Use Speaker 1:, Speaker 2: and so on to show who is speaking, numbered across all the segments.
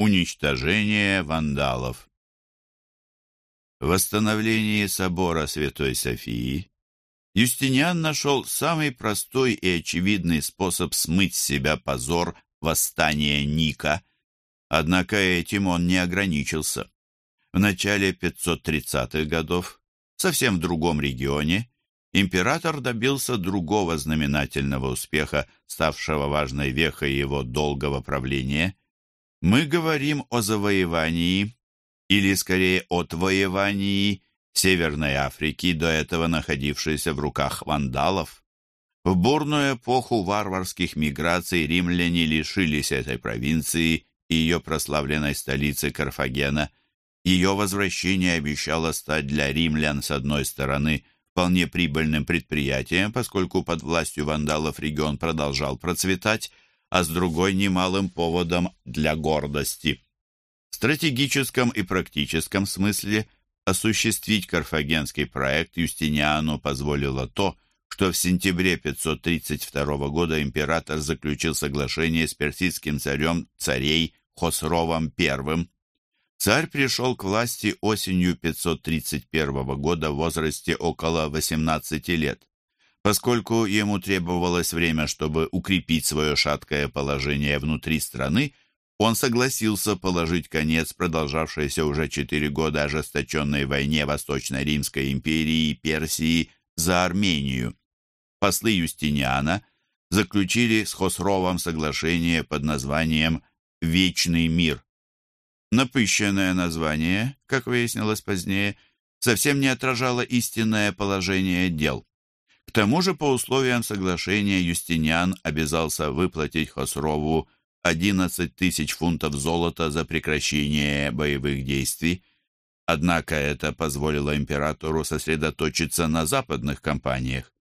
Speaker 1: Уничтожение вандалов. В восстановлении собора Святой Софии Юстиниан нашел самый простой и очевидный способ смыть с себя позор восстания Ника, однако этим он не ограничился. В начале 530-х годов, совсем в другом регионе, император добился другого знаменательного успеха, ставшего важной вехой его долгого правления. Мы говорим о завоевании, или скорее о отвоевании Северной Африки, до этого находившейся в руках вандалов. В бурную эпоху варварских миграций римляне лишились этой провинции и ее прославленной столицы Карфагена. Ее возвращение обещало стать для римлян, с одной стороны, вполне прибыльным предприятием, поскольку под властью вандалов регион продолжал процветать, а с другой немалым поводом для гордости. В стратегическом и практическом смысле осуществить карфагенский проект Юстиниану позволило то, что в сентябре 532 года император заключил соглашение с персидским царем царей Хосровом I. Царь пришел к власти осенью 531 года в возрасте около 18 лет. Поскольку ему требовалось время, чтобы укрепить свое шаткое положение внутри страны, он согласился положить конец продолжавшейся уже четыре года ожесточенной войне Восточной Римской империи и Персии за Армению. Послы Юстиниана заключили с Хосровом соглашение под названием «Вечный мир». Напыщенное название, как выяснилось позднее, совсем не отражало истинное положение дел. К тому же, по условиям соглашения, Юстиниан обязался выплатить Хосрову 11 тысяч фунтов золота за прекращение боевых действий. Однако это позволило императору сосредоточиться на западных кампаниях.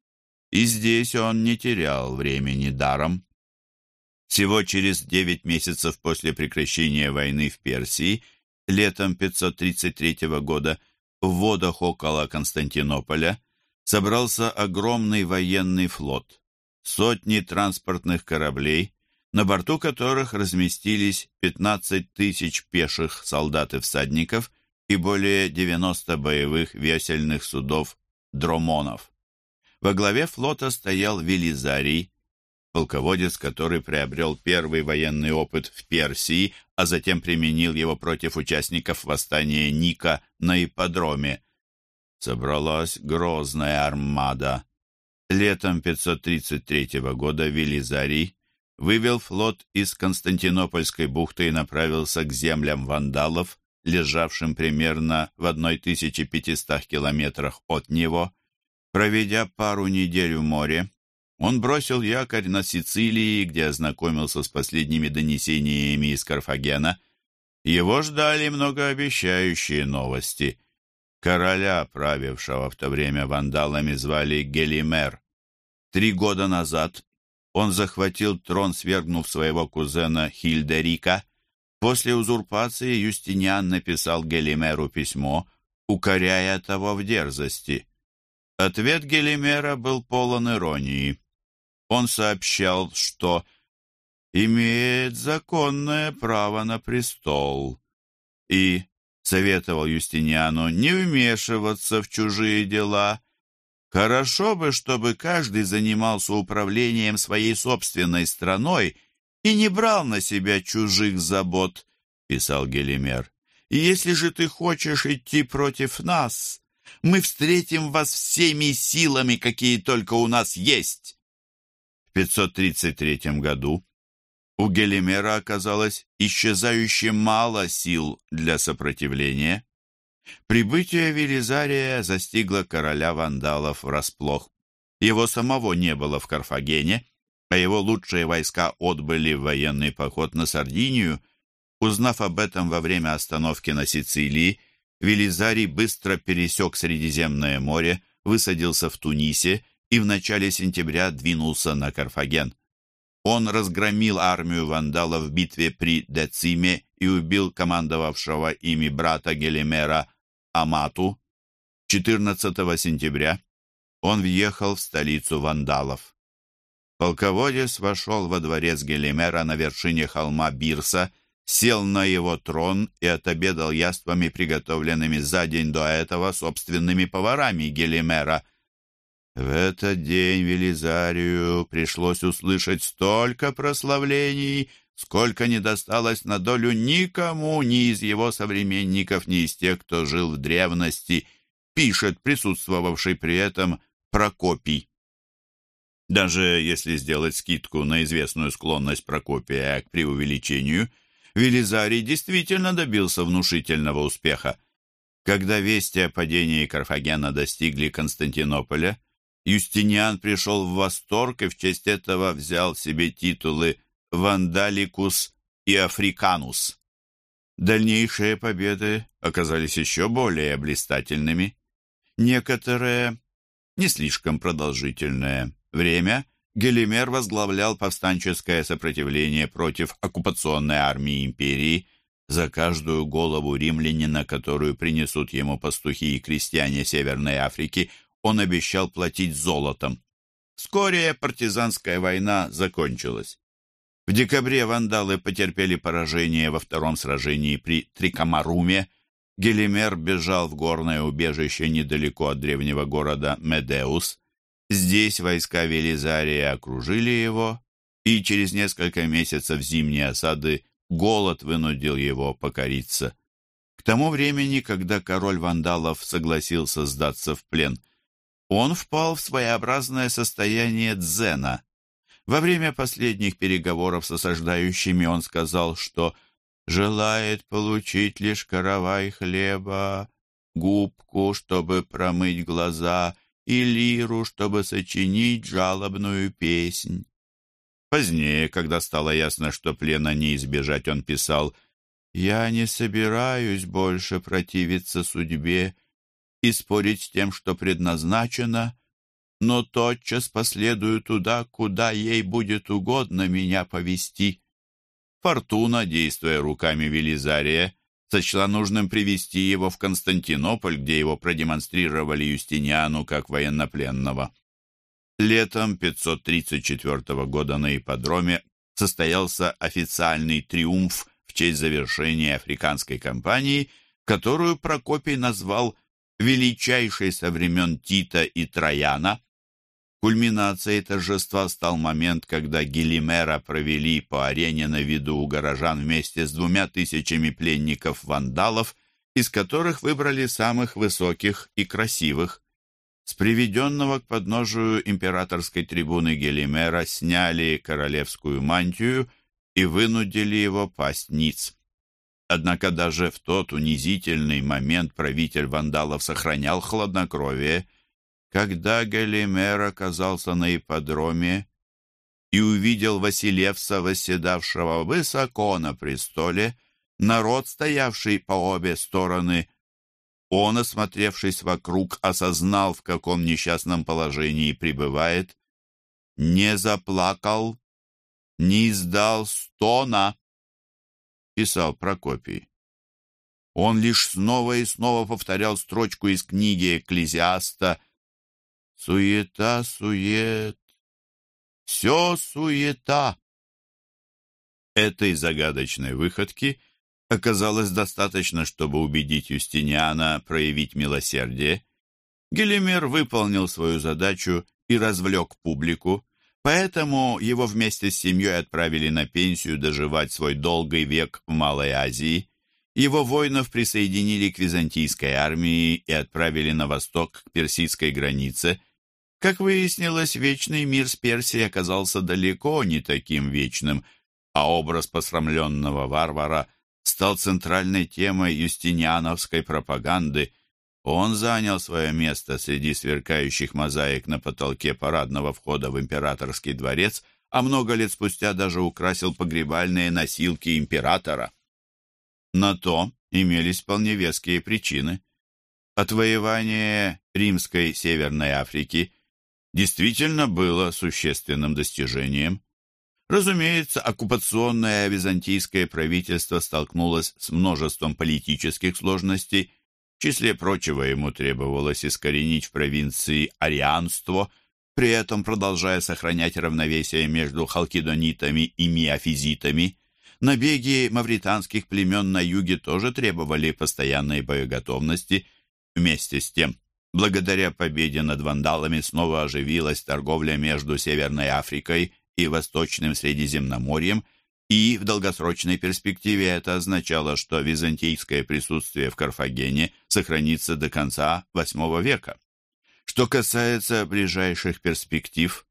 Speaker 1: И здесь он не терял времени даром. Всего через 9 месяцев после прекращения войны в Персии, летом 533 года, в водах около Константинополя, собрался огромный военный флот. Сотни транспортных кораблей, на борту которых разместились 15 тысяч пеших солдат и всадников и более 90 боевых весельных судов дромонов. Во главе флота стоял Велизарий, полководец, который приобрел первый военный опыт в Персии, а затем применил его против участников восстания Ника на ипподроме. Собралась грозная армада. Летом 533 года Велизарий вывел флот из Константинопольской бухты и направился к землям вандалов, лежавшим примерно в 1500 километрах от него. Проведя пару недель в море, он бросил якорь на Сицилии, где ознакомился с последними донесениями из Карфагена. Его ждали многообещающие новости. Короля, правившего в то время вандалами, звали Гелимер. Три года назад он захватил трон, свергнув своего кузена Хильдерика. После узурпации Юстиниан написал Гелимеру письмо, укоряя того в дерзости. Ответ Гелимера был полон иронии он сообщал, что имеет законное право на престол и советовал Юстиниану не вмешиваться в чужие дела. Хорошо бы, чтобы каждый занимался управлением своей собственной страной и не брал на себя чужих забот, писал Гелимер. И если же ты хочешь идти против нас, мы встретим вас всеми силами, какие только у нас есть. В 533 году у Гелимера оказалось исчезающе мало сил для сопротивления. Прибытие Велизария застигло короля вандалов врасплох. Его самого не было в Карфагене, а его лучшие войска отбыли в военный поход на Сардинию. Узнав об этом во время остановки на Сицилии, Велизарий быстро пересек Средиземное море, высадился в Тунисе и в начале сентября двинулся на Карфаген. Он разгромил армию вандалов в битве при Дециме и убил командовавшего ими брата Гелимера Амату. 14 сентября он въехал в столицу вандалов. Полководец вошел во дворец Гелимера на вершине холма Бирса, сел на его трон и отобедал яствами, приготовленными за день до этого собственными поварами Гелимера. В этот день Велизарию пришлось услышать столько прославлений, сколько не досталось на долю никому, ни из его современников, ни из тех, кто жил в древности, пишет присутствовавший при этом Прокопий. Даже если сделать скидку на известную склонность Прокопия к преувеличению, Велизарий действительно добился внушительного успеха. Когда вести о падении Карфагена достигли Константинополя, Юстиниан пришел в восторг и в честь этого взял себе титулы Вандаликус и Африканус. Дальнейшие победы оказались еще более блистательными. Некоторое, не слишком продолжительное время Гелимер возглавлял повстанческое сопротивление против оккупационной армии империи. За каждую голову римлянина, которую принесут ему пастухи и крестьяне Северной Африки, он обещал платить золотом. Вскоре партизанская война закончилась. В декабре вандалы потерпели поражение во втором сражении при Трикамаруме. Гелимер бежал в горное убежище недалеко от древнего города Медеус. Здесь войска Велизария окружили его, и через несколько месяцев зимней осады голод вынудил его покориться. К тому времени, когда король вандалов согласился сдаться в плен, он впал в своеобразное состояние дзена – во время последних переговоров с осаждающими он сказал, что желает получить лишь каравай хлеба, губку, чтобы промыть глаза, и лиру, чтобы сочинить жалобную песнь. Позднее, когда стало ясно, что плена не избежать, он писал «Я не собираюсь больше противиться судьбе и спорить с тем, что предназначено, но тотчас последую туда, куда ей будет угодно меня повести. Фортуна, действуя руками Велизария, сочла нужным привести его в Константинополь, где его продемонстрировали Юстиниану как военнопленного. Летом 534 года на ипподроме состоялся официальный триумф в честь завершения африканской кампании, которую Прокопий назвал величайшей со времен Тита и Трояна. Кульминацией торжества стал момент, когда Гелимера провели по арене на виду у горожан вместе с двумя тысячами пленников-вандалов, из которых выбрали самых высоких и красивых. С приведенного к подножию императорской трибуны Гелимера сняли королевскую мантию и вынудили его пасть ниц. Однако даже в тот унизительный момент правитель вандалов сохранял хладнокровие – когда Галимер оказался на ипподроме и увидел Василевса, восседавшего высоко на престоле, народ, стоявший по обе стороны, он, осмотревшись вокруг, осознал, в каком несчастном положении пребывает, не заплакал, не издал стона, писал Прокопий. Он лишь снова и снова повторял строчку из книги Экклезиаста Суета, сует, все суета. Этой загадочной выходки оказалось достаточно, чтобы убедить Юстиниана проявить милосердие. Гелимер выполнил свою задачу и развлек публику, поэтому его вместе с семьей отправили на пенсию доживать свой долгий век в Малой Азии. Его воинов присоединили к византийской армии и отправили на восток к персидской границе, как выяснилось, вечный мир с Персией оказался далеко не таким вечным, а образ посрамленного варвара стал центральной темой юстиниановской пропаганды. Он занял свое место среди сверкающих мозаик на потолке парадного входа в императорский дворец, а много лет спустя даже украсил погребальные носилки императора. На то имелись вполне веские причины. Отвоевание римской Северной Африки – действительно было существенным достижением. Разумеется, оккупационное византийское правительство столкнулось с множеством политических сложностей. В числе прочего ему требовалось искоренить в провинции арианство, при этом продолжая сохранять равновесие между халкидонитами и миофизитами. Набеги мавританских племен на юге тоже требовали постоянной боеготовности. Вместе с тем, благодаря победе над вандалами снова оживилась торговля между Северной Африкой и Восточным Средиземноморьем, и в долгосрочной перспективе это означало, что византийское присутствие в Карфагене сохранится до конца VIII века. Что касается ближайших перспектив,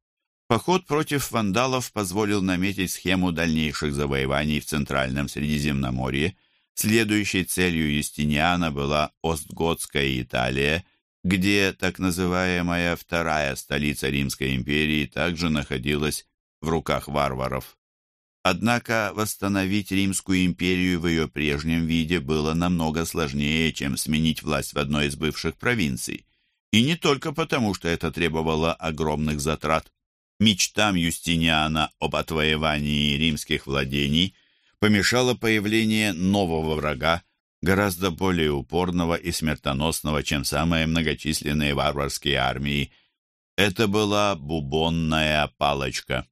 Speaker 1: поход против вандалов позволил наметить схему дальнейших завоеваний в Центральном Средиземноморье. Следующей целью Юстиниана была Остготская Италия, где так называемая вторая столица Римской империи также находилась в руках варваров. Однако восстановить Римскую империю в ее прежнем виде было намного сложнее, чем сменить власть в одной из бывших провинций. И не только потому, что это требовало огромных затрат. Мечтам Юстиниана об отвоевании римских владений помешало появление нового врага, гораздо более упорного и смертоносного, чем самые многочисленные варварские армии. Это была бубонная палочка.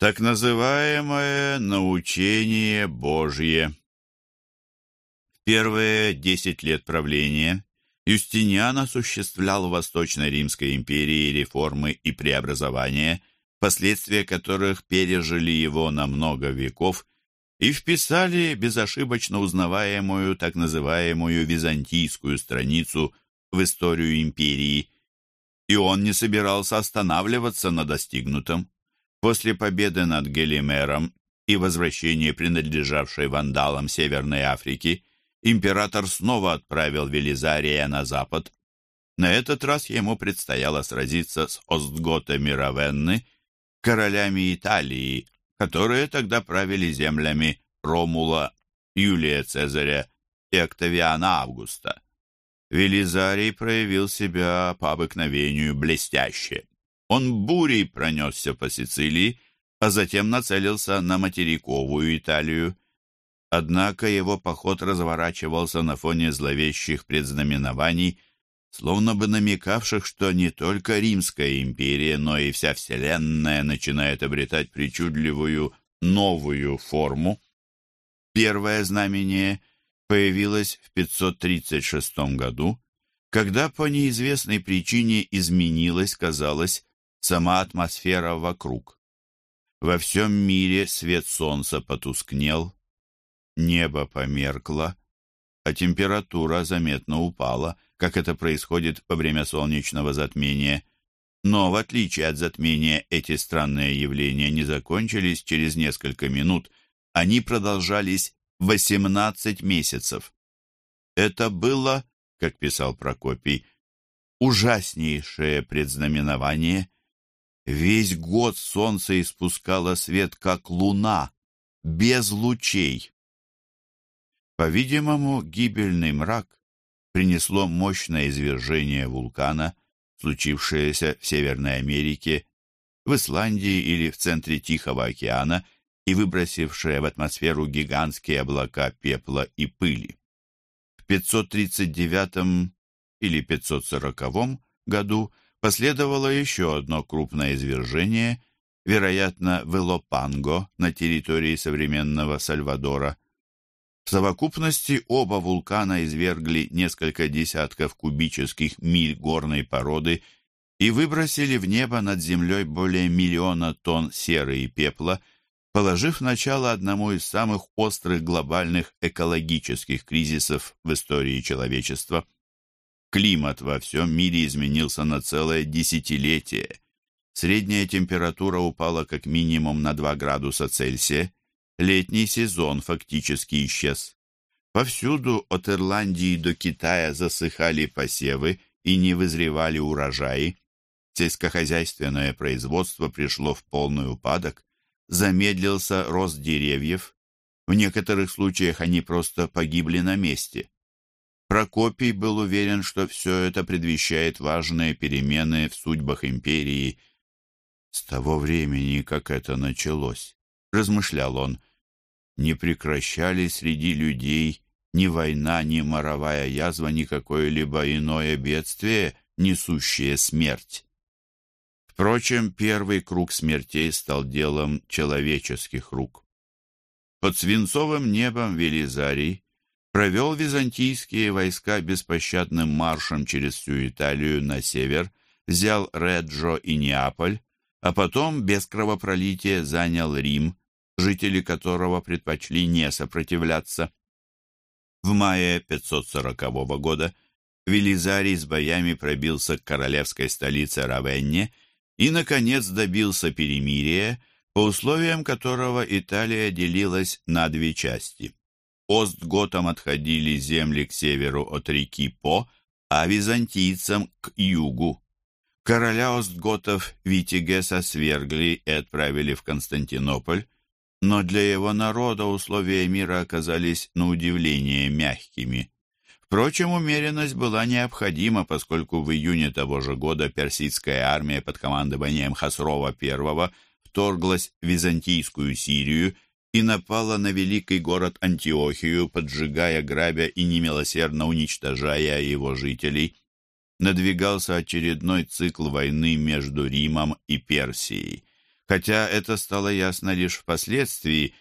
Speaker 1: Так называемое научение Божье. В первые десять лет правления Юстиниан осуществлял в Восточной Римской империи реформы и преобразования, последствия которых пережили его на много веков и вписали безошибочно узнаваемую так называемую византийскую страницу в историю империи. И он не собирался останавливаться на достигнутом. После победы над Гелимером и возвращения принадлежавшей вандалам Северной Африки император снова отправил Велизария на запад. На этот раз ему предстояло сразиться с Остготами Равенны, королями Италии, которые тогда правили землями Ромула, Юлия Цезаря и Октавиана Августа. Велизарий проявил себя по обыкновению блестяще. Он бурей пронесся по Сицилии, а затем нацелился на материковую Италию. Однако его поход разворачивался на фоне зловещих предзнаменований, словно бы намекавших, что не только Римская империя, но и вся Вселенная начинает обретать причудливую новую форму. Первое знамение появилось в 536 году, когда по неизвестной причине изменилась, казалось, сама атмосфера вокруг. Во всем мире свет солнца потускнел, небо померкло, а температура заметно упала, как это происходит во время солнечного затмения. Но, в отличие от затмения, эти странные явления не закончились через несколько минут, они продолжались 18 месяцев. Это было, как писал Прокопий, ужаснейшее предзнаменование – Весь год солнце испускало свет, как луна, без лучей. По-видимому, гибельный мрак принесло мощное извержение вулкана, случившееся в Северной Америке, в Исландии или в центре Тихого океана и выбросившее в атмосферу гигантские облака пепла и пыли. В 539 или 540 году Последовало еще одно крупное извержение, вероятно, в Элопанго на территории современного Сальвадора. В совокупности оба вулкана извергли несколько десятков кубических миль горной породы и выбросили в небо над землей более миллиона тонн серы и пепла, положив начало одному из самых острых глобальных экологических кризисов в истории человечества – Климат во всем мире изменился на целое десятилетие. Средняя температура упала как минимум на 2 градуса Цельсия. Летний сезон фактически исчез. Повсюду от Ирландии до Китая засыхали посевы и не вызревали урожаи. Сельскохозяйственное производство пришло в полный упадок. Замедлился рост деревьев. В некоторых случаях они просто погибли на месте. Прокопий был уверен, что все это предвещает важные перемены в судьбах империи. С того времени, как это началось, размышлял он, не прекращали среди людей ни война, ни моровая язва, ни какое-либо иное бедствие, несущее смерть. Впрочем, первый круг смертей стал делом человеческих рук. Под свинцовым небом Велизарий провел византийские войска беспощадным маршем через всю Италию на север, взял Реджо и Неаполь, а потом без кровопролития занял Рим, жители которого предпочли не сопротивляться. В мае 540 года Велизарий с боями пробился к королевской столице Равенне и, наконец, добился перемирия, по условиям которого Италия делилась на две части. Остготам отходили земли к северу от реки По, а византийцам к югу. Короля Остготов Витигеса свергли и отправили в Константинополь, но для его народа условия мира оказались на удивление мягкими. Впрочем, умеренность была необходима, поскольку в июне того же года персидская армия под командованием Хасрова I вторглась в византийскую Сирию и напала на великий город Антиохию, поджигая, грабя и немилосердно уничтожая его жителей. Надвигался очередной цикл войны между Римом и Персией. Хотя это стало ясно лишь впоследствии,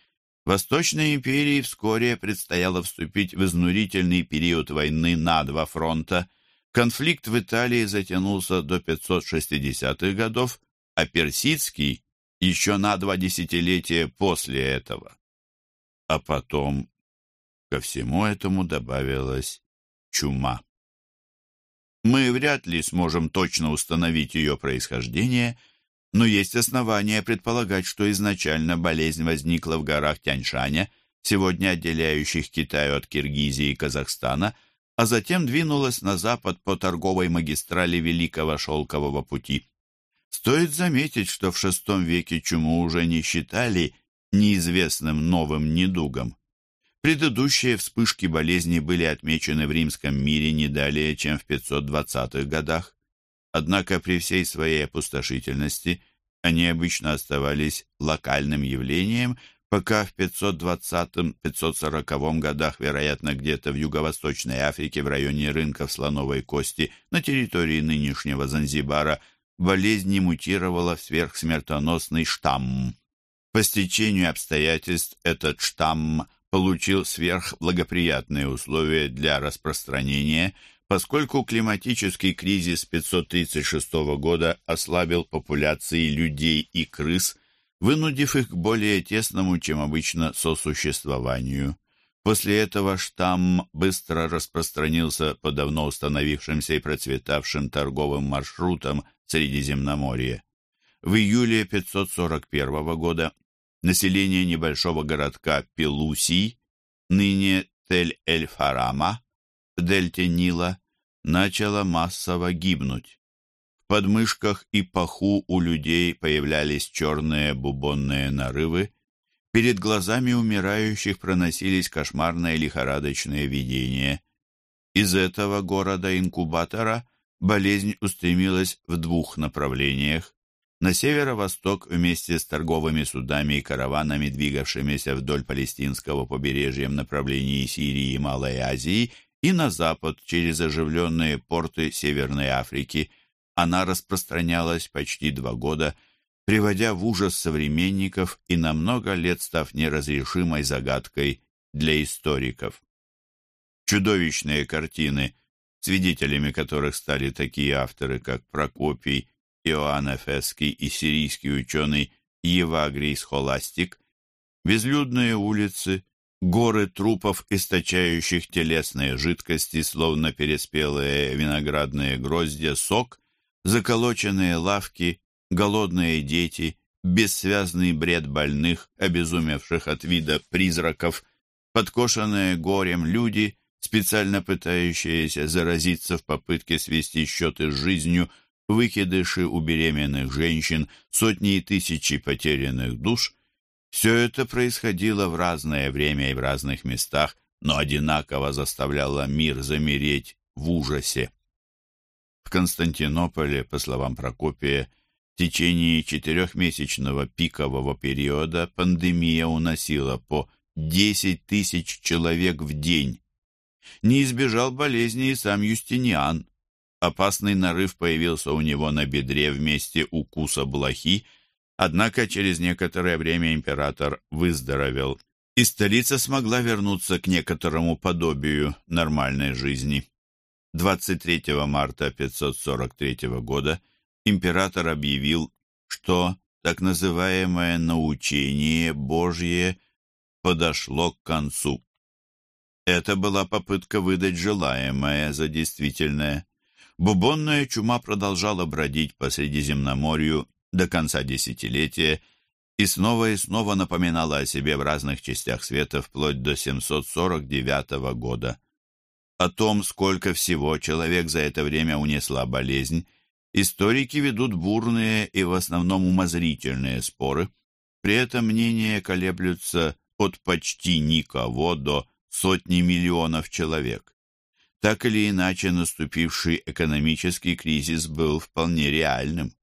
Speaker 1: Восточной империи вскоре предстояло вступить в изнурительный период войны на два фронта. Конфликт в Италии затянулся до 560-х годов, а персидский еще на два десятилетия после этого. А потом ко всему этому добавилась чума. Мы вряд ли сможем точно установить ее происхождение – но есть основания предполагать, что изначально болезнь возникла в горах Тяньшаня, сегодня отделяющих Китай от Киргизии и Казахстана, а затем двинулась на запад по торговой магистрали Великого Шелкового пути. Стоит заметить, что в VI веке чуму уже не считали неизвестным новым недугом. Предыдущие вспышки болезни были отмечены в римском мире не далее, чем в 520-х годах. Однако при всей своей опустошительности они обычно оставались локальным явлением, пока в 520-540 годах, вероятно, где-то в Юго-Восточной Африке в районе рынков слоновой кости на территории нынешнего Занзибара болезнь не мутировала в сверхсмертоносный штамм. По стечению обстоятельств этот штамм получил сверхблагоприятные условия для распространения – поскольку климатический кризис 536 года ослабил популяции людей и крыс, вынудив их к более тесному, чем обычно, сосуществованию. После этого штамм быстро распространился по давно установившимся и процветавшим торговым маршрутам Средиземноморья. В июле 541 года население небольшого городка Пелусий, ныне Тель-эль-Фарама, в дельте Нила начало массово гибнуть. В подмышках и паху у людей появлялись черные бубонные нарывы, перед глазами умирающих проносились кошмарные лихорадочные видения. Из этого города-инкубатора болезнь устремилась в двух направлениях. На северо-восток вместе с торговыми судами и караванами, двигавшимися вдоль палестинского побережья в направлении Сирии и Малой Азии, и на запад через оживленные порты Северной Африки. Она распространялась почти два года, приводя в ужас современников и на много лет став неразрешимой загадкой для историков. Чудовищные картины, свидетелями которых стали такие авторы, как Прокопий, Иоанн Эфесский и сирийский ученый Евагрий Схоластик, безлюдные улицы, горы трупов, источающих телесные жидкости, словно переспелые виноградные гроздья, сок, заколоченные лавки, голодные дети, бессвязный бред больных, обезумевших от вида призраков, подкошенные горем люди, специально пытающиеся заразиться в попытке свести счеты с жизнью, выкидыши у беременных женщин, сотни и тысячи потерянных душ — все это происходило в разное время и в разных местах, но одинаково заставляло мир замереть в ужасе. В Константинополе, по словам Прокопия, в течение четырехмесячного пикового периода пандемия уносила по 10 тысяч человек в день. Не избежал болезни и сам Юстиниан. Опасный нарыв появился у него на бедре вместе укуса блохи, Однако через некоторое время император выздоровел. и столица смогла вернуться к некоторому подобию нормальной жизни. 23 марта 543 года император объявил, что так называемое научение Божье подошло к концу. Это была попытка выдать желаемое за действительное. Бубонная чума продолжала бродить по Средиземноморью до конца десятилетия и снова и снова напоминала о себе в разных частях света вплоть до 749 года. О том, сколько всего человек за это время унесла болезнь, историки ведут бурные и в основном умозрительные споры. При этом мнения колеблются от почти никого до сотни миллионов человек. Так или иначе, наступивший экономический кризис был вполне реальным.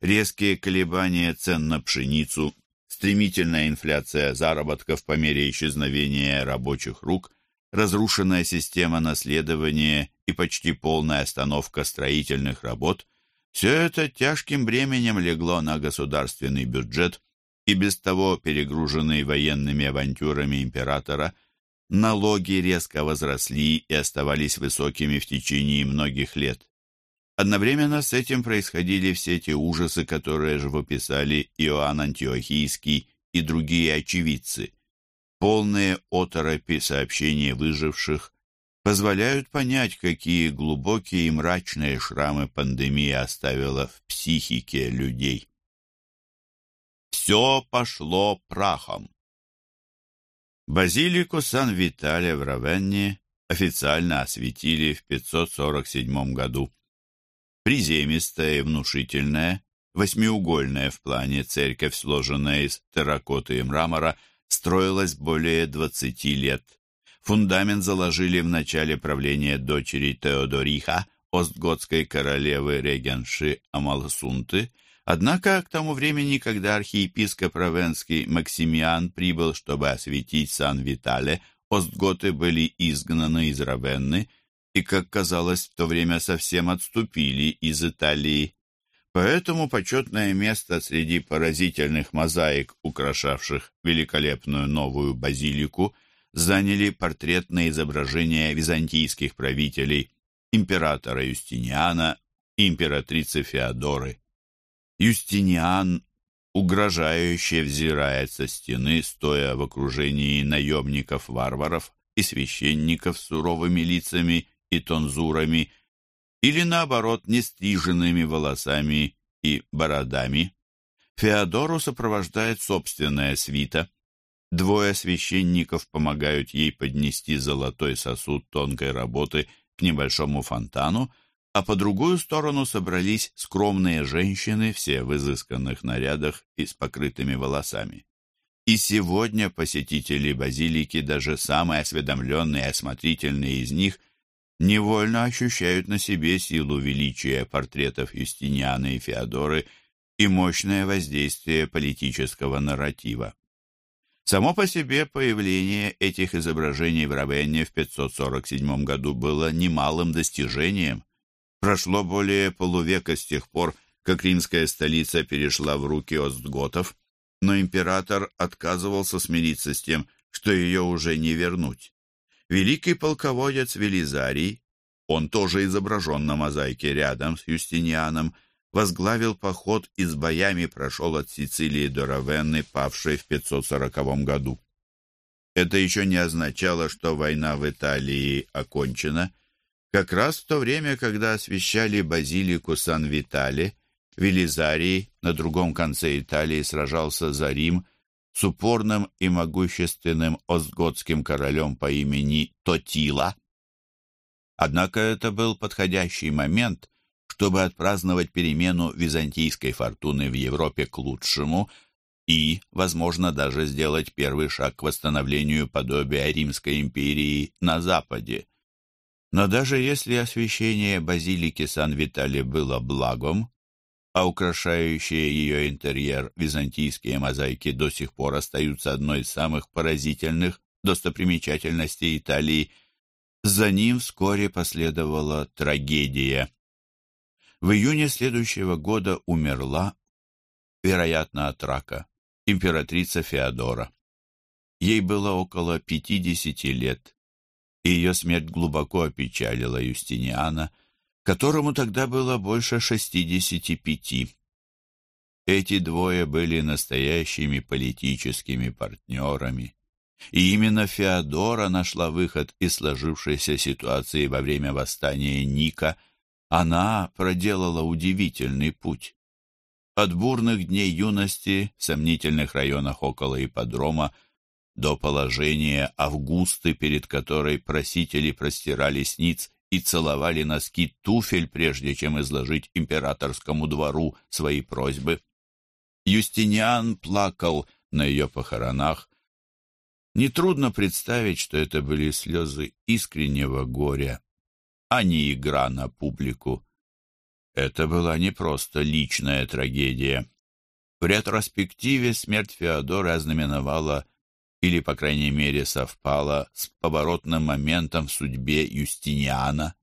Speaker 1: Резкие колебания цен на пшеницу, стремительная инфляция заработков по мере исчезновения рабочих рук, разрушенная система наследования и почти полная остановка строительных работ – все это тяжким бременем легло на государственный бюджет, и без того перегруженный военными авантюрами императора – налоги резко возросли и оставались высокими в течение многих лет. Одновременно с этим происходили все те ужасы, которые же выписали Иоанн Антиохийский и другие очевидцы. Полные оторопи сообщения выживших позволяют понять, какие глубокие и мрачные шрамы пандемия оставила в психике людей. Все пошло прахом. Базилику Сан-Витале в Равенне официально осветили в 547 году. Приземистая и внушительная, восьмиугольная в плане церковь, сложенная из терракоты и мрамора, строилась более 20 лет. Фундамент заложили в начале правления дочери Теодориха, остготской королевы Регенши Амалсунты, Однако к тому времени, когда архиепископ Равенский Максимиан прибыл, чтобы осветить Сан-Витале, остготы были изгнаны из Равенны и, как казалось, в то время совсем отступили из Италии. Поэтому почетное место среди поразительных мозаик, украшавших великолепную новую базилику, заняли портретные изображения византийских правителей, императора Юстиниана и императрицы Феодоры. Юстиниан угрожающе взирает со стены, стоя в окружении наемников-варваров и священников с суровыми лицами и тонзурами, или, наоборот, нестриженными волосами и бородами. Феодору сопровождает собственная свита. Двое священников помогают ей поднести золотой сосуд тонкой работы к небольшому фонтану, а по другую сторону собрались скромные женщины, все в изысканных нарядах и с покрытыми волосами. И сегодня посетители базилики, даже самые осведомленные и осмотрительные из них, невольно ощущают на себе силу величия портретов Юстиниана и Феодоры и мощное воздействие политического нарратива. Само по себе появление этих изображений в Равенне в 547 году было немалым достижением – Прошло более полувека с тех пор, как римская столица перешла в руки остготов, но император отказывался смириться с тем, что ее уже не вернуть. Великий полководец Велизарий, он тоже изображен на мозаике рядом с Юстинианом, возглавил поход и с боями прошел от Сицилии до Равенны, павшей в 540 году. Это еще не означало, что война в Италии окончена, как раз в то время, когда освещали базилику Сан-Витале, Велизарий на другом конце Италии сражался за Рим с упорным и могущественным остготским королем по имени Тотила. Однако это был подходящий момент, чтобы отпраздновать перемену византийской фортуны в Европе к лучшему и, возможно, даже сделать первый шаг к восстановлению подобия Римской империи на Западе. Но даже если освещение базилики Сан-Витали было благом, а украшающие ее интерьер византийские мозаики до сих пор остаются одной из самых поразительных достопримечательностей Италии, за ним вскоре последовала трагедия. В июне следующего года умерла, вероятно, от рака, императрица Феодора. Ей было около пятидесяти лет, и ее смерть глубоко опечалила Юстиниана, которому тогда было больше шестидесяти пяти. Эти двое были настоящими политическими партнерами. И именно Феодора нашла выход из сложившейся ситуации во время восстания Ника. Она проделала удивительный путь. От бурных дней юности в сомнительных районах около ипподрома до положения Августы, перед которой просители простирали сниц и целовали носки туфель, прежде чем изложить императорскому двору свои просьбы. Юстиниан плакал на ее похоронах. Нетрудно представить, что это были слезы искреннего горя, а не игра на публику. Это была не просто личная трагедия. В ретроспективе смерть Феодоры ознаменовала или, по крайней мере, совпала с поворотным моментом в судьбе Юстиниана.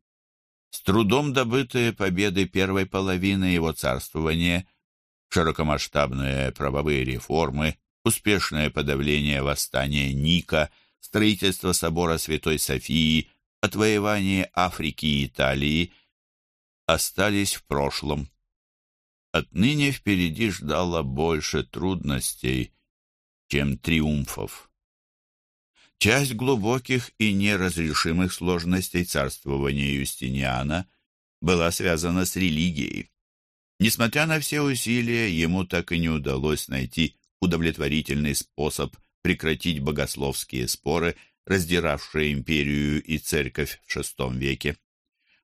Speaker 1: С трудом добытые победы первой половины его царствования – широкомасштабные правовые реформы, успешное подавление восстания Ника, строительство собора Святой Софии, отвоевание Африки и Италии остались в прошлом. Отныне впереди ждало больше трудностей, чем триумфов. Часть глубоких и неразрешимых сложностей царствования Юстиниана была связана с религией. Несмотря на все усилия, ему так и не удалось найти удовлетворительный способ прекратить богословские споры, раздиравшие империю и церковь в VI веке.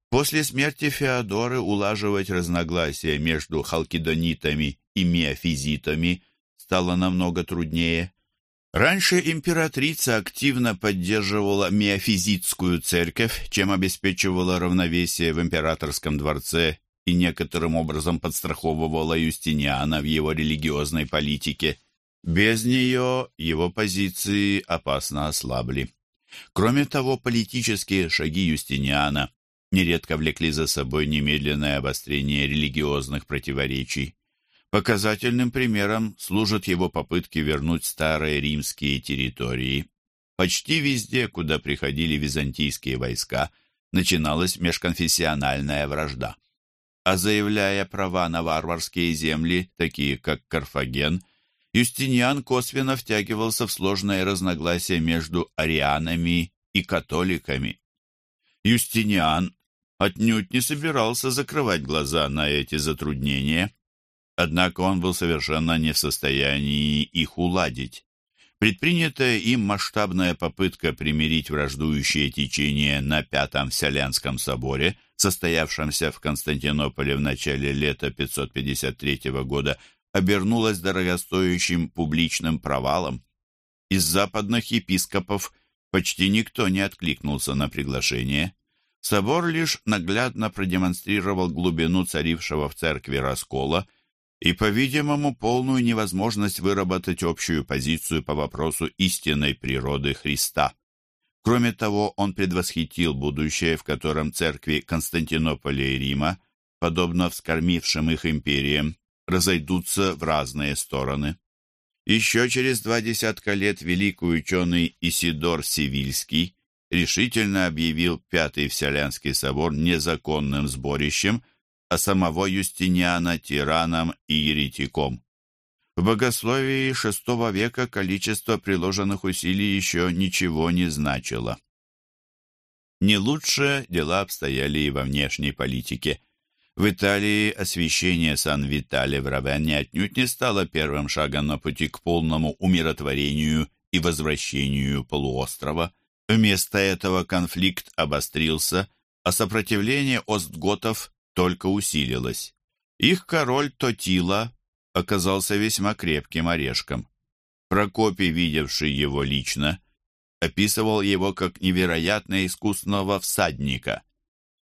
Speaker 1: После смерти Феодоры улаживать разногласия между халкидонитами и миофизитами стало намного труднее. Раньше императрица активно поддерживала миофизитскую церковь, чем обеспечивала равновесие в императорском дворце и некоторым образом подстраховывала Юстиниана в его религиозной политике. Без нее его позиции опасно ослабли. Кроме того, политические шаги Юстиниана нередко влекли за собой немедленное обострение религиозных противоречий. Показательным примером служат его попытки вернуть старые римские территории. Почти везде, куда приходили византийские войска, начиналась межконфессиональная вражда а заявляя права на варварские земли, такие как Карфаген, Юстиниан косвенно втягивался в сложное разногласие между арианами и католиками. Юстиниан отнюдь не собирался закрывать глаза на эти затруднения, однако он был совершенно не в состоянии их уладить. Предпринятая им масштабная попытка примирить враждующие течения на Пятом Вселенском соборе, состоявшемся в Константинополе в начале лета 553 года, обернулась дорогостоящим публичным провалом. Из западных епископов почти никто не откликнулся на приглашение. Собор лишь наглядно продемонстрировал глубину царившего в церкви раскола и, по-видимому, полную невозможность выработать общую позицию по вопросу истинной природы Христа. Кроме того, он предвосхитил будущее, в котором церкви Константинополя и Рима, подобно вскормившим их империям, разойдутся в разные стороны. Еще через два десятка лет великий ученый Исидор Сивильский решительно объявил Пятый Вселенский собор незаконным сборищем – а самого Юстиниана тираном и еретиком. В богословии VI века количество приложенных усилий еще ничего не значило. Не лучше дела обстояли и во внешней политике. В Италии освящение Сан-Витале в Равенне отнюдь не стало первым шагом на пути к полному умиротворению и возвращению полуострова. Вместо этого конфликт обострился, а сопротивление остготов только усилилась. Их король Тотила оказался весьма крепким орешком. Прокопий, видевший его лично, описывал его как невероятно искусного всадника.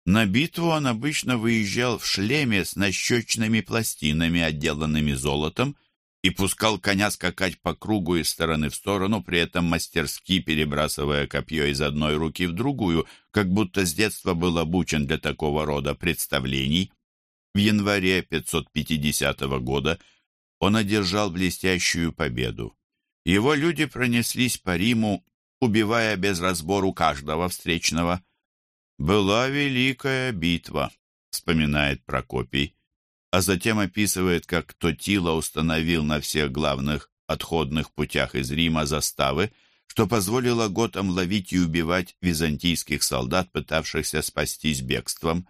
Speaker 1: На битву он обычно выезжал в шлеме с нащечными пластинами, отделанными золотом, и пускал коня скакать по кругу из стороны в сторону, при этом мастерски перебрасывая копье из одной руки в другую, как будто с детства был обучен для такого рода представлений. В январе 550 года он одержал блестящую победу. его люди пронеслись по Риму, убивая без разбору каждого встречного. «Была великая битва», — вспоминает Прокопий, а затем описывает, как Тотила установил на всех главных отходных путях из Рима заставы, что позволило готам ловить и убивать византийских солдат, пытавшихся спастись бегством.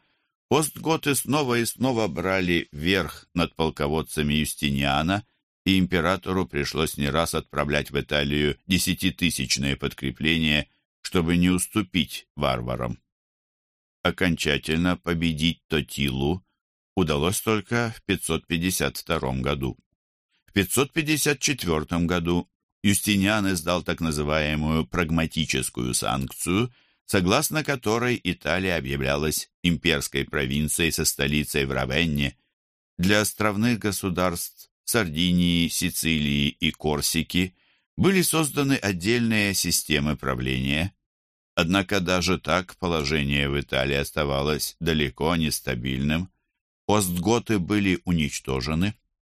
Speaker 1: Остготы снова и снова брали верх над полководцами Юстиниана, и императору пришлось не раз отправлять в Италию десятитысячные подкрепления, чтобы не уступить варварам. Окончательно победить Тотилу удалось только в 552 году. В 554 году Юстиниан издал так называемую прагматическую санкцию, согласно которой Италия объявлялась имперской провинцией со столицей в Равенне. Для островных государств Сардинии, Сицилии и Корсики были созданы отдельные системы правления. Однако даже так положение в Италии оставалось далеко не стабильным. Остготы были уничтожены,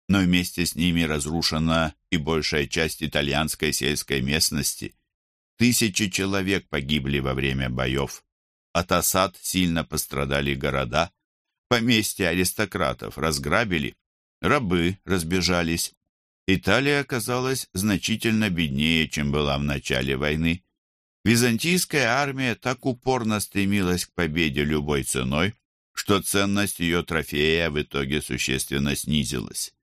Speaker 1: но вместе с ними разрушена и большая часть итальянской сельской местности. Тысячи человек погибли во время боев. От осад сильно пострадали города. Поместья аристократов разграбили, рабы разбежались. Италия оказалась значительно беднее, чем была в начале войны. Византийская армия так упорно стремилась к победе любой ценой, что ценность ее трофея в итоге существенно снизилась.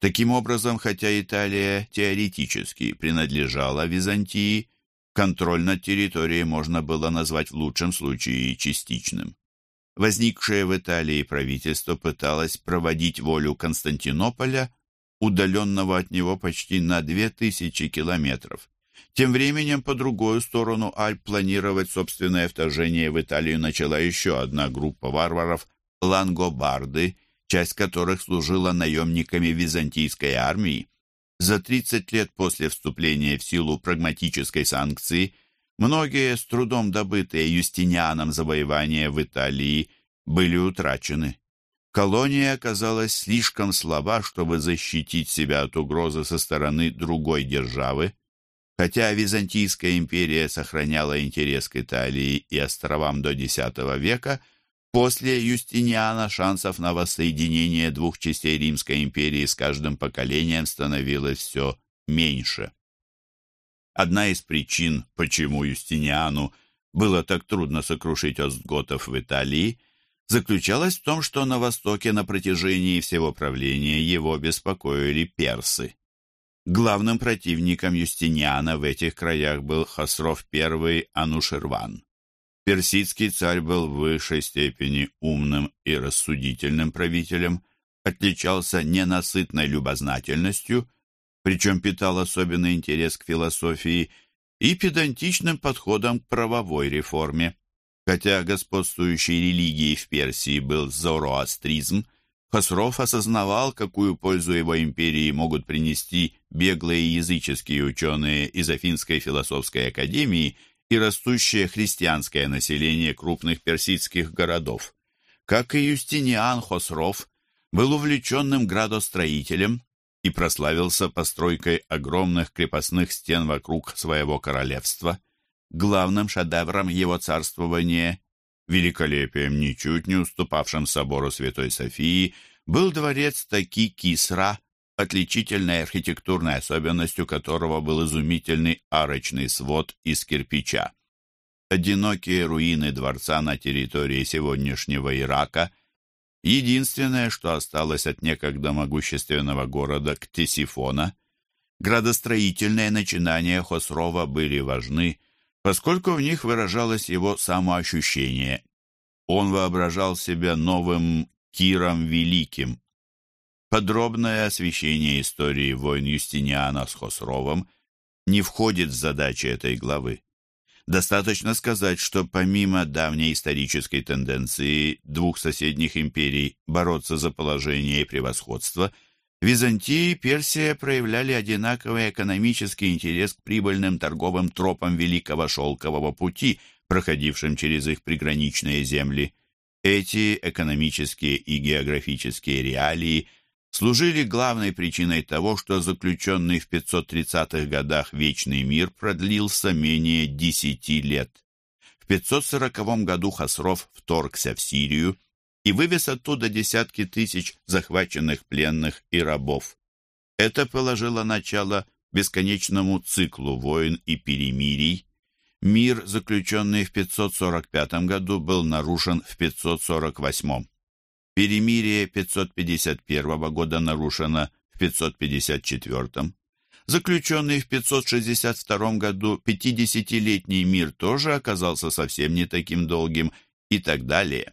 Speaker 1: Таким образом, хотя Италия теоретически принадлежала Византии, контроль над территорией можно было назвать в лучшем случае частичным. Возникшее в Италии правительство пыталось проводить волю Константинополя, удаленного от него почти на 2000 километров. Тем временем по другую сторону Альп планировать собственное вторжение в Италию начала еще одна группа варваров – лангобарды – часть которых служила наемниками византийской армии. За 30 лет после вступления в силу прагматической санкции многие с трудом добытые Юстинианом завоевания в Италии были утрачены. Колония оказалась слишком слаба, чтобы защитить себя от угрозы со стороны другой державы. Хотя Византийская империя сохраняла интерес к Италии и островам до X века – После Юстиниана шансов на воссоединение двух частей Римской империи с каждым поколением становилось все меньше. Одна из причин, почему Юстиниану было так трудно сокрушить остготов в Италии, заключалась в том, что на Востоке на протяжении всего правления его беспокоили персы. Главным противником Юстиниана в этих краях был Хасров I Анушерван. Персидский царь был в высшей степени умным и рассудительным правителем, отличался ненасытной любознательностью, причем питал особенный интерес к философии и педантичным подходом к правовой реформе. Хотя господствующей религией в Персии был зороастризм, Хосров осознавал, какую пользу его империи могут принести беглые языческие ученые из Афинской философской академии – и растущее христианское население крупных персидских городов. Как и Юстиниан Хосров, был увлеченным градостроителем и прославился постройкой огромных крепостных стен вокруг своего королевства. Главным шедевром его царствования, великолепием ничуть не уступавшим собору Святой Софии, был дворец Таки Кисра отличительной архитектурной особенностью которого был изумительный арочный свод из кирпича. Одинокие руины дворца на территории сегодняшнего Ирака – единственное, что осталось от некогда могущественного города Ктесифона. Градостроительные начинания Хосрова были важны, поскольку в них выражалось его самоощущение. Он воображал себя новым Киром Великим. Подробное освещение истории войн Юстиниана с Хосровом не входит в задачи этой главы. Достаточно сказать, что помимо давней исторической тенденции двух соседних империй бороться за положение и превосходство, Византия и Персия проявляли одинаковый экономический интерес к прибыльным торговым тропам Великого Шелкового пути, проходившим через их приграничные земли. Эти экономические и географические реалии – служили главной причиной того, что заключенный в 530-х годах Вечный мир продлился менее десяти лет. В 540 году Хасров вторгся в Сирию и вывез оттуда десятки тысяч захваченных пленных и рабов. Это положило начало бесконечному циклу войн и перемирий. Мир, заключенный в 545 году, был нарушен в 548. Перемирие 551 года нарушено в 554. Заключенный в 562 году 50-летний мир тоже оказался совсем не таким долгим и так далее.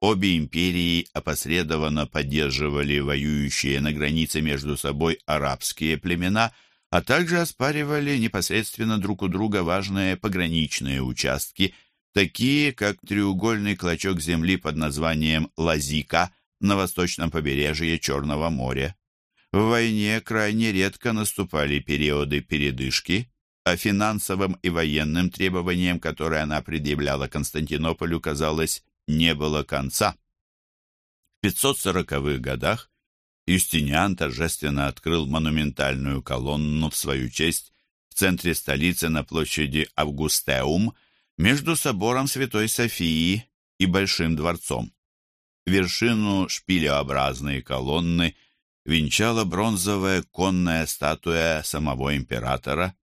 Speaker 1: Обе империи опосредованно поддерживали воюющие на границе между собой арабские племена – а также оспаривали непосредственно друг у друга важные пограничные участки, такие как треугольный клочок земли под названием Лазика на восточном побережье Черного моря. В войне крайне редко наступали периоды передышки, а финансовым и военным требованиям, которые она предъявляла Константинополю, казалось, не было конца. В 540-х годах Юстиниан торжественно открыл монументальную колонну в свою честь в центре столицы на площади Августеум между собором Святой Софии и Большим дворцом. Вершину шпилеобразной колонны венчала бронзовая конная статуя самого императора.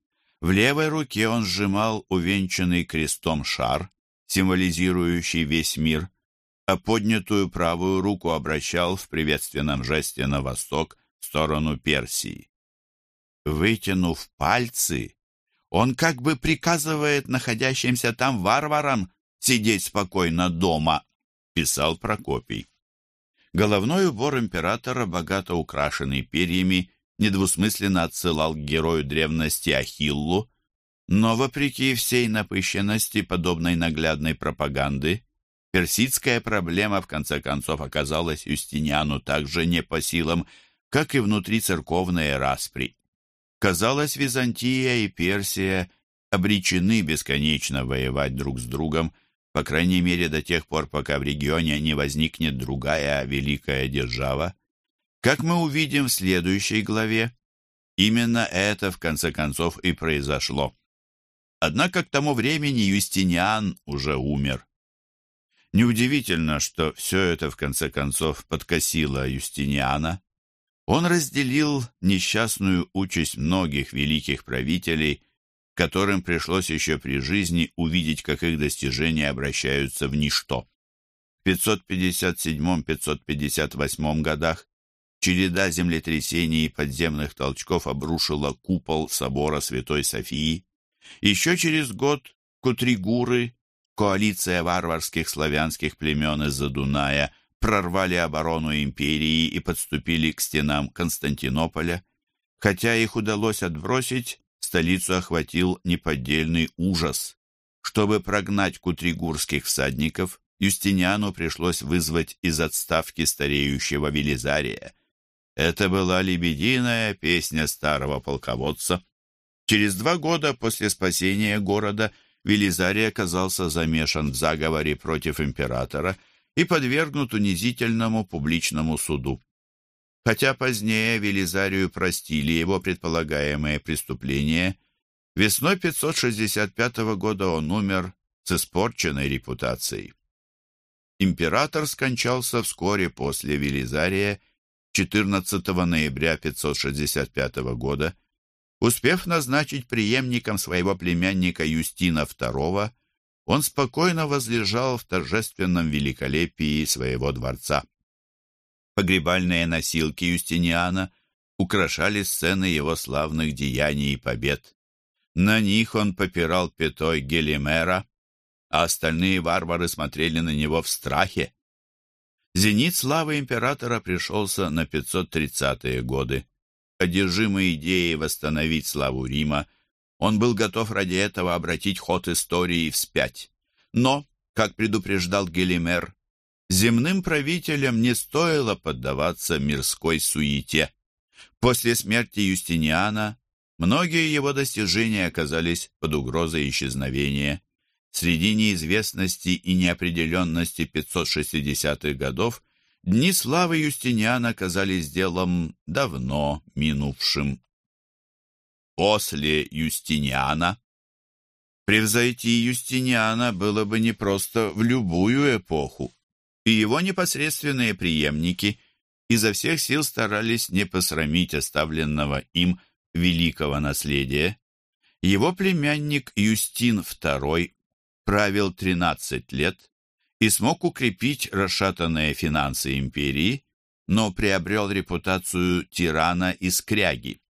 Speaker 1: В левой руке он сжимал увенчанный крестом шар, символизирующий весь мир, а поднятую правую руку обращал в приветственном жесте на восток, в сторону Персии. Вытянув пальцы, он как бы приказывает находящимся там варварам сидеть спокойно дома, писал Прокопий. Головной убор императора, богато украшенный перьями, недвусмысленно отсылал к герою древности Ахиллу, но, вопреки всей напыщенности подобной наглядной пропаганды, Персидская проблема, в конце концов, оказалась Юстиниану также не по силам, как и внутри церковные распри. Казалось, Византия и Персия обречены бесконечно воевать друг с другом, по крайней мере до тех пор, пока в регионе не возникнет другая великая держава. Как мы увидим в следующей главе, именно это в конце концов и произошло. Однако к тому времени Юстиниан уже умер. Неудивительно, что все это в конце концов подкосило Юстиниана. Он разделил несчастную участь многих великих правителей, которым пришлось еще при жизни увидеть, как их достижения обращаются в ничто. В 557-558 годах череда землетрясений и подземных толчков обрушила купол собора Святой Софии. Еще через год Кутригуры Коалиция варварских славянских племен из-за Дуная прорвали оборону империи и подступили к стенам Константинополя. Хотя их удалось отбросить, столицу охватил неподдельный ужас. Чтобы прогнать кутригурских всадников, Юстиниану пришлось вызвать из отставки стареющего Велизария. Это была лебединая песня старого полководца. Через два года после спасения города – Велизарий оказался замешан в заговоре против императора и подвергнут унизительному публичному суду. Хотя позднее Велизарию простили его предполагаемые преступления, весной 565 года он умер с испорченной репутацией. Император скончался вскоре после Велизария 14 ноября 565 года, Успев назначить преемником своего племянника Юстина II, он спокойно возлежал в торжественном великолепии своего дворца. Погребальные носилки Юстиниана украшали сцены его славных деяний и побед. На них он попирал пятой Гелимера, а остальные варвары смотрели на него в страхе. Зенит славы императора пришелся на 530-е годы. Одержимый идеей восстановить славу Рима, он был готов ради этого обратить ход истории вспять. Но, как предупреждал Гелимер, земным правителям не стоило поддаваться мирской суете. После смерти Юстиниана многие его достижения оказались под угрозой исчезновения. Среди неизвестности и неопределенности 560-х годов Дни славы Юстиниана казались делом давно минувшим. После Юстиниана превзойти Юстиниана было бы непросто в любую эпоху, и его непосредственные преемники изо всех сил старались не посрамить оставленного им великого наследия. Его племянник Юстин II правил 13 лет и смог укрепить расшатанные финансы империи, но приобрел репутацию тирана и скряги.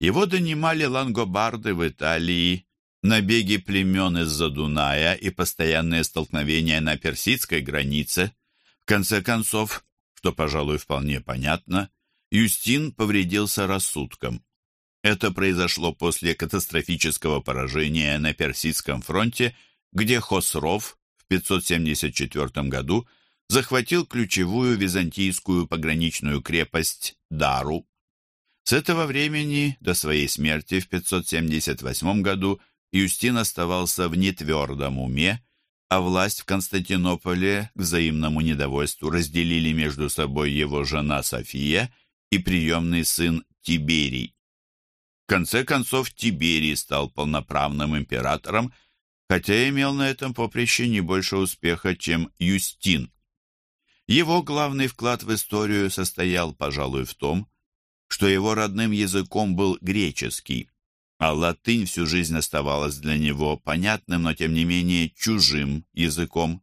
Speaker 1: Его донимали лангобарды в Италии, набеги племен из-за Дуная и постоянные столкновения на персидской границе. В конце концов, что, пожалуй, вполне понятно, Юстин повредился рассудком. Это произошло после катастрофического поражения на Персидском фронте, где Хосров 574 году захватил ключевую византийскую пограничную крепость Дару. С этого времени до своей смерти в 578 году Юстин оставался в нетвердом уме, а власть в Константинополе к взаимному недовольству разделили между собой его жена София и приемный сын Тиберий. В конце концов, Тиберий стал полноправным императором, хотя имел на этом поприще не больше успеха, чем Юстин. Его главный вклад в историю состоял, пожалуй, в том, что его родным языком был греческий, а латынь всю жизнь оставалась для него понятным, но тем не менее чужим языком.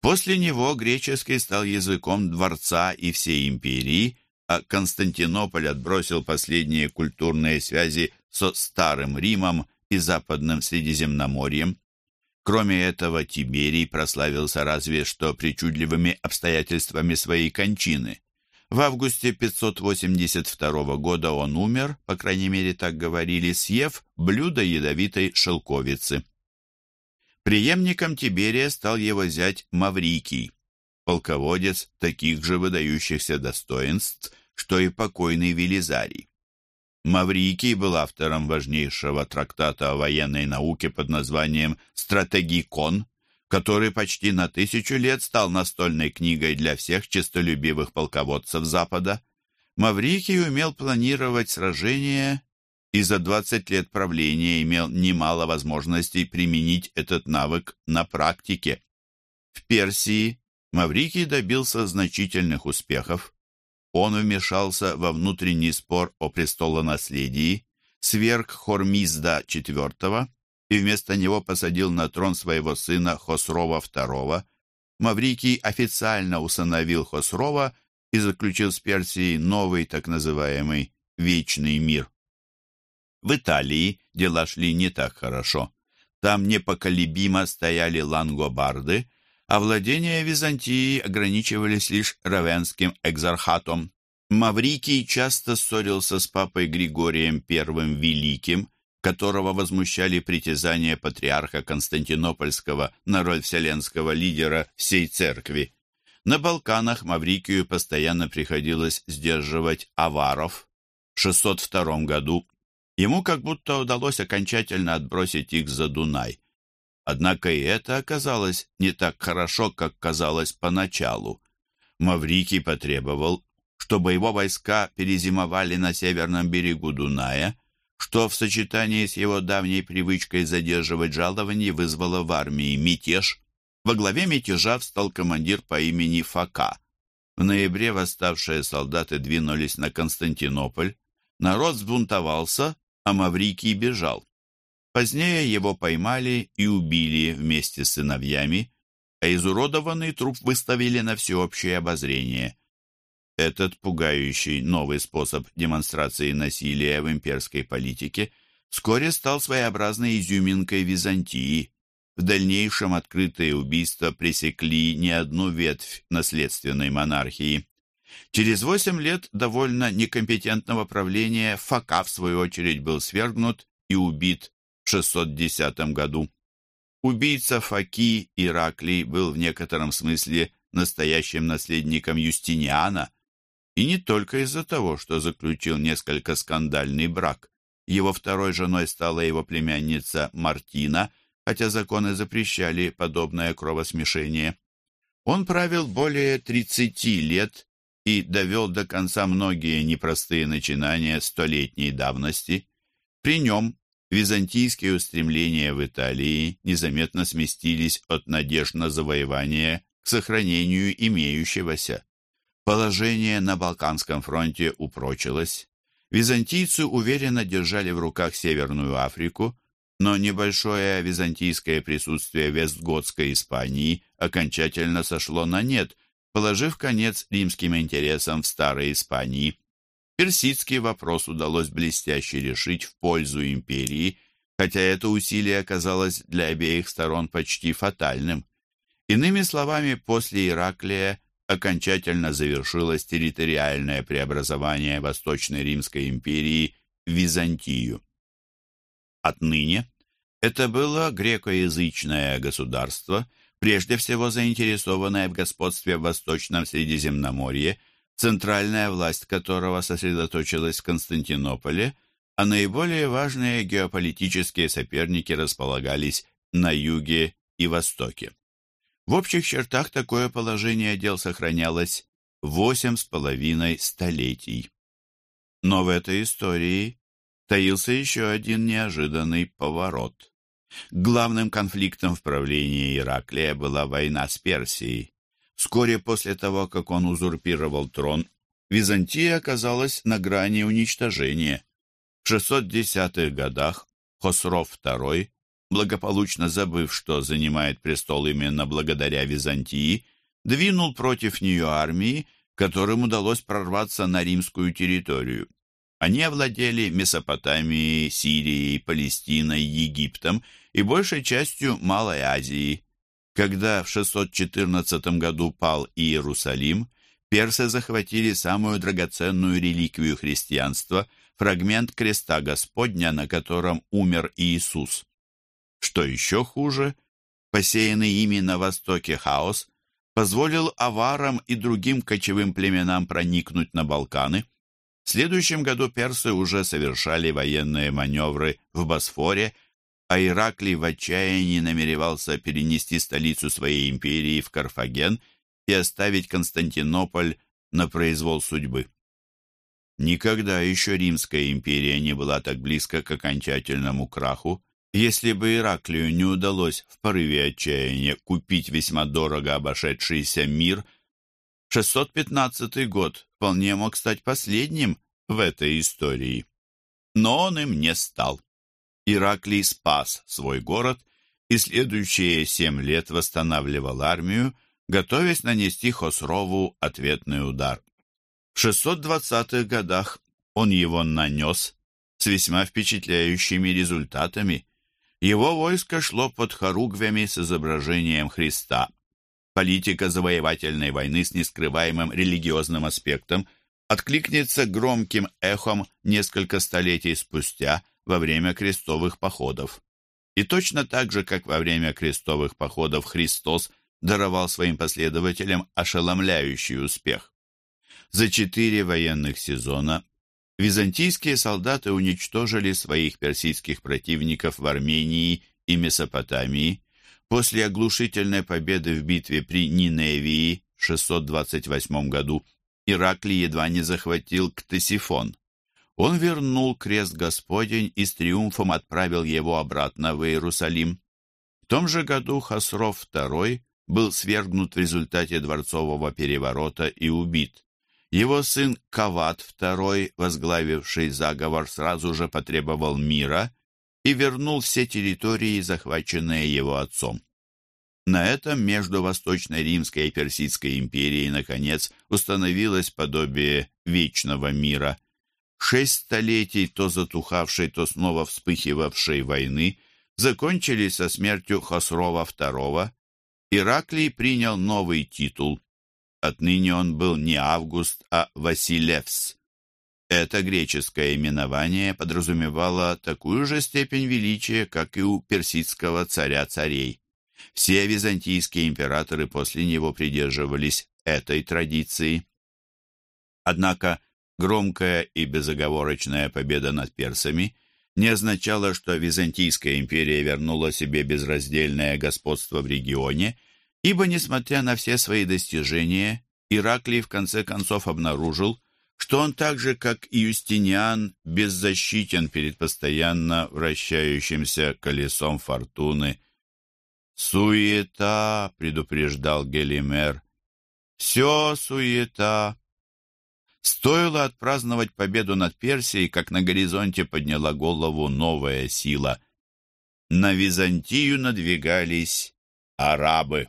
Speaker 1: После него греческий стал языком дворца и всей империи, а Константинополь отбросил последние культурные связи со Старым Римом и Западным Средиземноморьем. Кроме этого, Тиберий прославился разве что причудливыми обстоятельствами своей кончины. В августе 582 года он умер, по крайней мере так говорили, съев блюдо ядовитой шелковицы. Преемником Тиберия стал его зять Маврикий, полководец таких же выдающихся достоинств, что и покойный Велизарий. Маврикий был автором важнейшего трактата о военной науке под названием «Стратегикон», который почти на тысячу лет стал настольной книгой для всех честолюбивых полководцев Запада. Маврикий умел планировать сражения и за 20 лет правления имел немало возможностей применить этот навык на практике. В Персии Маврикий добился значительных успехов. Он вмешался во внутренний спор о престолонаследии, сверг Хормизда IV и вместо него посадил на трон своего сына Хосрова II. Маврикий официально усыновил Хосрова и заключил с Персией новый так называемый «Вечный мир». В Италии дела шли не так хорошо. Там непоколебимо стояли лангобарды – а владения Византии ограничивались лишь Равенским экзархатом. Маврикий часто ссорился с папой Григорием I Великим, которого возмущали притязания патриарха Константинопольского на роль вселенского лидера всей церкви. На Балканах Маврикию постоянно приходилось сдерживать аваров. В 602 году ему как будто удалось окончательно отбросить их за Дунай. Однако и это оказалось не так хорошо, как казалось поначалу. Маврикий потребовал, чтобы его войска перезимовали на северном берегу Дуная, что в сочетании с его давней привычкой задерживать жалования вызвало в армии мятеж. Во главе мятежа встал командир по имени Фака. В ноябре восставшие солдаты двинулись на Константинополь. Народ взбунтовался, а Маврикий бежал. Позднее его поймали и убили вместе с сыновьями, а изуродованный труп выставили на всеобщее обозрение. Этот пугающий новый способ демонстрации насилия в имперской политике вскоре стал своеобразной изюминкой Византии. В дальнейшем открытые убийства пресекли не одну ветвь наследственной монархии. Через восемь лет довольно некомпетентного правления Фака, в свою очередь, был свергнут и убит 610 году. Убийца Факи Ираклий был в некотором смысле настоящим наследником Юстиниана, и не только из-за того, что заключил несколько скандальный брак. Его второй женой стала его племянница Мартина, хотя законы запрещали подобное кровосмешение. Он правил более 30 лет и довел до конца многие непростые начинания столетней давности. При нем византийские устремления в Италии незаметно сместились от надежд на завоевание к сохранению имеющегося. Положение на Балканском фронте упрочилось. Византийцы уверенно держали в руках Северную Африку, но небольшое византийское присутствие в Вестготской Испании окончательно сошло на нет, положив конец римским интересам в Старой Испании. Персидский вопрос удалось блестяще решить в пользу империи, хотя это усилие оказалось для обеих сторон почти фатальным. Иными словами, после Ираклия окончательно завершилось территориальное преобразование Восточной Римской империи в Византию. Отныне это было грекоязычное государство, прежде всего заинтересованное в господстве в Восточном Средиземноморье, центральная власть которого сосредоточилась в Константинополе, а наиболее важные геополитические соперники располагались на юге и востоке. В общих чертах такое положение дел сохранялось восемь с половиной столетий. Но в этой истории таился еще один неожиданный поворот. Главным конфликтом в правлении Ираклия была война с Персией. Вскоре после того, как он узурпировал трон, Византия оказалась на грани уничтожения. В 610-х годах Хосров II, благополучно забыв, что занимает престол именно благодаря Византии, двинул против нее армии, которым удалось прорваться на римскую территорию. Они овладели Месопотамией, Сирией, Палестиной, Египтом и большей частью Малой Азии. Когда в 614 году пал Иерусалим, персы захватили самую драгоценную реликвию христианства – фрагмент креста Господня, на котором умер Иисус. Что еще хуже, посеянный ими на востоке хаос позволил аварам и другим кочевым племенам проникнуть на Балканы – в следующем году персы уже совершали военные маневры в Босфоре, а Ираклий в отчаянии намеревался перенести столицу своей империи в Карфаген и оставить Константинополь на произвол судьбы. Никогда еще Римская империя не была так близко к окончательному краху. Если бы Ираклию не удалось в порыве отчаяния купить весьма дорого обошедшийся мир – 615 год вполне мог стать последним в этой истории. Но он им не стал. Ираклий спас свой город и следующие семь лет восстанавливал армию, готовясь нанести Хосрову ответный удар. В 620-х годах он его нанес с весьма впечатляющими результатами. Его войско шло под хоругвями с изображением Христа – политика завоевательной войны с нескрываемым религиозным аспектом откликнется громким эхом несколько столетий спустя во время крестовых походов. И точно так же, как во время крестовых походов Христос даровал своим последователям ошеломляющий успех. За четыре военных сезона византийские солдаты уничтожили своих персидских противников в Армении и Месопотамии, После оглушительной победы в битве при Ниневии в 628 году Ираклий едва не захватил Ктесифон. Он вернул крест Господень и с триумфом отправил его обратно в Иерусалим. В том же году Хасров II был свергнут в результате дворцового переворота и убит. Его сын Кават II, возглавивший заговор, сразу же потребовал мира и вернул все территории, захваченные его отцом. На этом между Восточной Римской и Персидской империей, наконец, установилось подобие вечного мира. Шесть столетий то затухавшей, то снова вспыхивавшей войны закончились со смертью Хосрова II. Ираклий принял новый титул. Отныне он был не Август, а Василевс. Это греческое именование подразумевало такую же степень величия, как и у персидского царя-царей. Все византийские императоры после него придерживались этой традиции. Однако громкая и безоговорочная победа над персами не означала, что Византийская империя вернула себе безраздельное господство в регионе, Ибо, несмотря на все свои достижения, Ираклий в конце концов обнаружил, что он так же, как и Юстиниан, беззащитен перед постоянно вращающимся колесом фортуны. «Суета», — предупреждал Гелимер, — «все суета». Стоило отпраздновать победу над Персией, как на горизонте подняла голову новая сила. На Византию надвигались арабы.